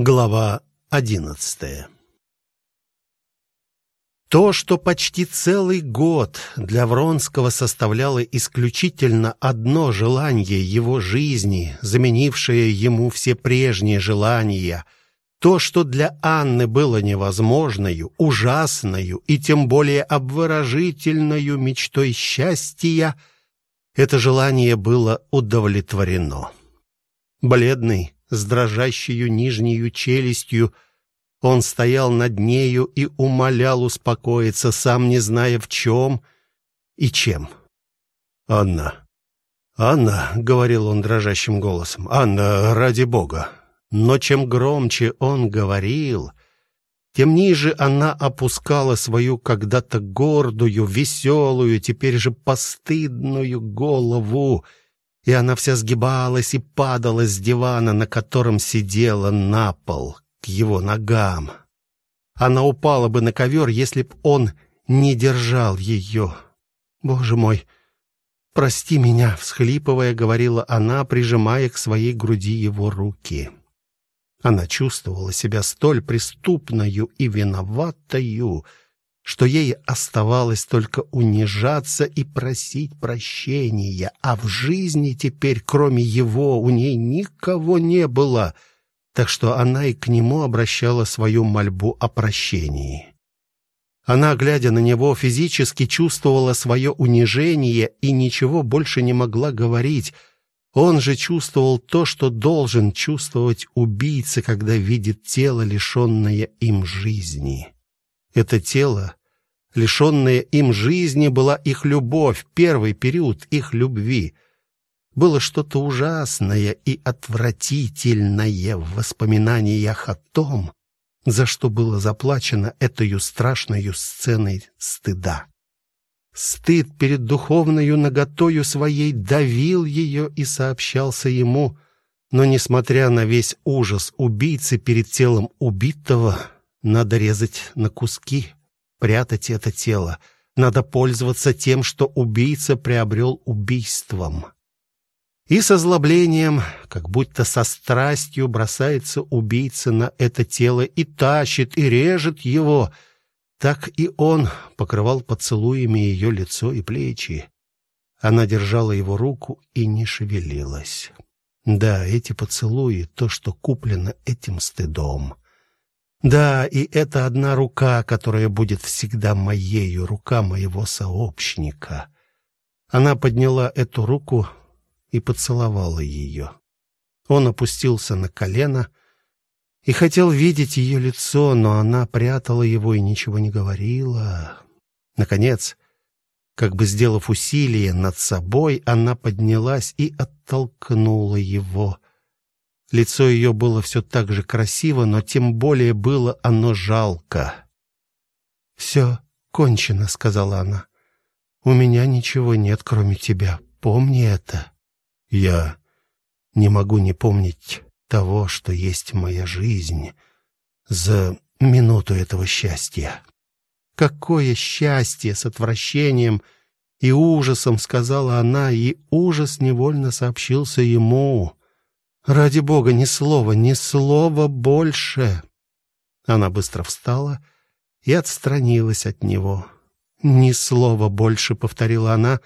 Глава одиннадцатая То, что почти целый год для Вронского составляло исключительно одно желание его жизни, заменившее ему все прежние желания, то, что для Анны было невозможною, ужасною и тем более обворожительною мечтой счастья, это желание было удовлетворено. Бледный, с дрожащей нижней челюстью. Он стоял над нею и умолял успокоиться, сам не зная в чем и чем. «Анна, Анна», — говорил он дрожащим голосом, — «Анна, ради Бога». Но чем громче он говорил, тем ниже она опускала свою когда-то гордую, веселую, теперь же постыдную голову — и она вся сгибалась и падала с дивана, на котором сидела, на пол, к его ногам. Она упала бы на ковер, если б он не держал ее. «Боже мой, прости меня!» — всхлипывая, говорила она, прижимая к своей груди его руки. Она чувствовала себя столь преступною и виноватою, что ей оставалось только унижаться и просить прощения, а в жизни теперь, кроме его, у ней никого не было, так что она и к нему обращала свою мольбу о прощении. Она, глядя на него, физически чувствовала свое унижение и ничего больше не могла говорить. Он же чувствовал то, что должен чувствовать убийца, когда видит тело, лишенное им жизни. Это тело Лишенная им жизни была их любовь, первый период их любви. Было что-то ужасное и отвратительное в воспоминаниях о том, за что было заплачено этой страшной сценой стыда. Стыд перед духовной наготою своей давил ее и сообщался ему, но, несмотря на весь ужас убийцы перед телом убитого, надо резать на куски, прятать это тело. Надо пользоваться тем, что убийца приобрел убийством. И с озлоблением, как будто со страстью, бросается убийца на это тело и тащит, и режет его. Так и он покрывал поцелуями ее лицо и плечи. Она держала его руку и не шевелилась. Да, эти поцелуи — то, что куплено этим стыдом. Да, и это одна рука, которая будет всегда моею, рука моего сообщника. Она подняла эту руку и поцеловала ее. Он опустился на колено и хотел видеть ее лицо, но она прятала его и ничего не говорила. Наконец, как бы сделав усилие над собой, она поднялась и оттолкнула его. Лицо ее было все так же красиво, но тем более было оно жалко. «Все кончено», — сказала она. «У меня ничего нет, кроме тебя. Помни это». «Я не могу не помнить того, что есть моя жизнь за минуту этого счастья». «Какое счастье!» — с отвращением и ужасом сказала она, и ужас невольно сообщился ему. Ради бога, ни слова, ни слова больше. Она быстро встала и отстранилась от него. Ни слова больше, повторила она,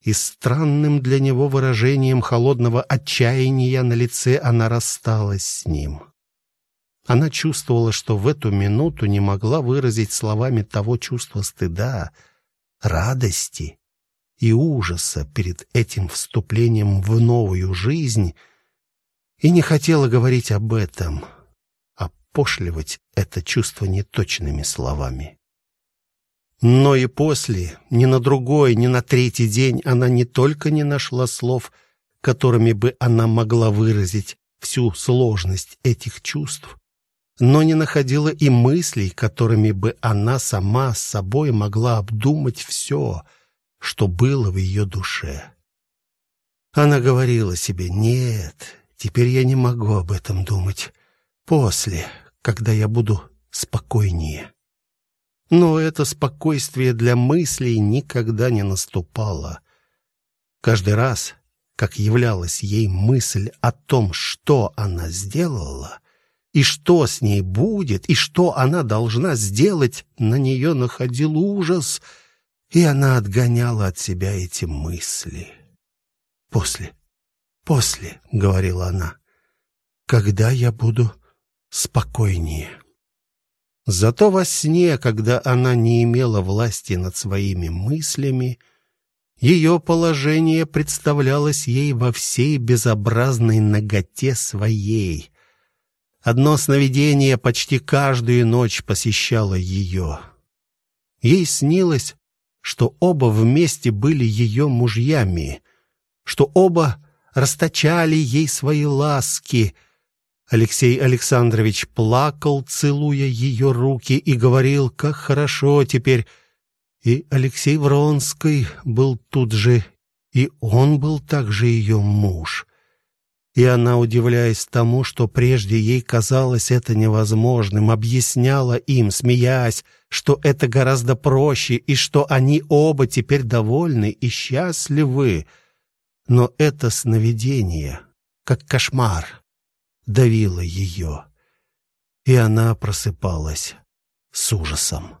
и странным для него выражением холодного отчаяния на лице она рассталась с ним. Она чувствовала, что в эту минуту не могла выразить словами того чувства стыда, радости и ужаса перед этим вступлением в новую жизнь, и не хотела говорить об этом, опошливать это чувство неточными словами. Но и после, ни на другой, ни на третий день она не только не нашла слов, которыми бы она могла выразить всю сложность этих чувств, но не находила и мыслей, которыми бы она сама с собой могла обдумать все, что было в ее душе. Она говорила себе «нет, Теперь я не могу об этом думать. После, когда я буду спокойнее. Но это спокойствие для мыслей никогда не наступало. Каждый раз, как являлась ей мысль о том, что она сделала, и что с ней будет, и что она должна сделать, на нее находил ужас, и она отгоняла от себя эти мысли. «После, после», — говорила она, — «когда я буду спокойнее». Зато во сне, когда она не имела власти над своими мыслями, ее положение представлялось ей во всей безобразной наготе своей. Одно сновидение почти каждую ночь посещало ее. Ей снилось, что оба вместе были ее мужьями, что оба расточали ей свои ласки. Алексей Александрович плакал, целуя ее руки, и говорил, как хорошо теперь. И Алексей Вронский был тут же, и он был также ее муж. И она, удивляясь тому, что прежде ей казалось это невозможным, объясняла им, смеясь, что это гораздо проще и что они оба теперь довольны и счастливы. Но это сновидение, как кошмар, давило ее, и она просыпалась с ужасом.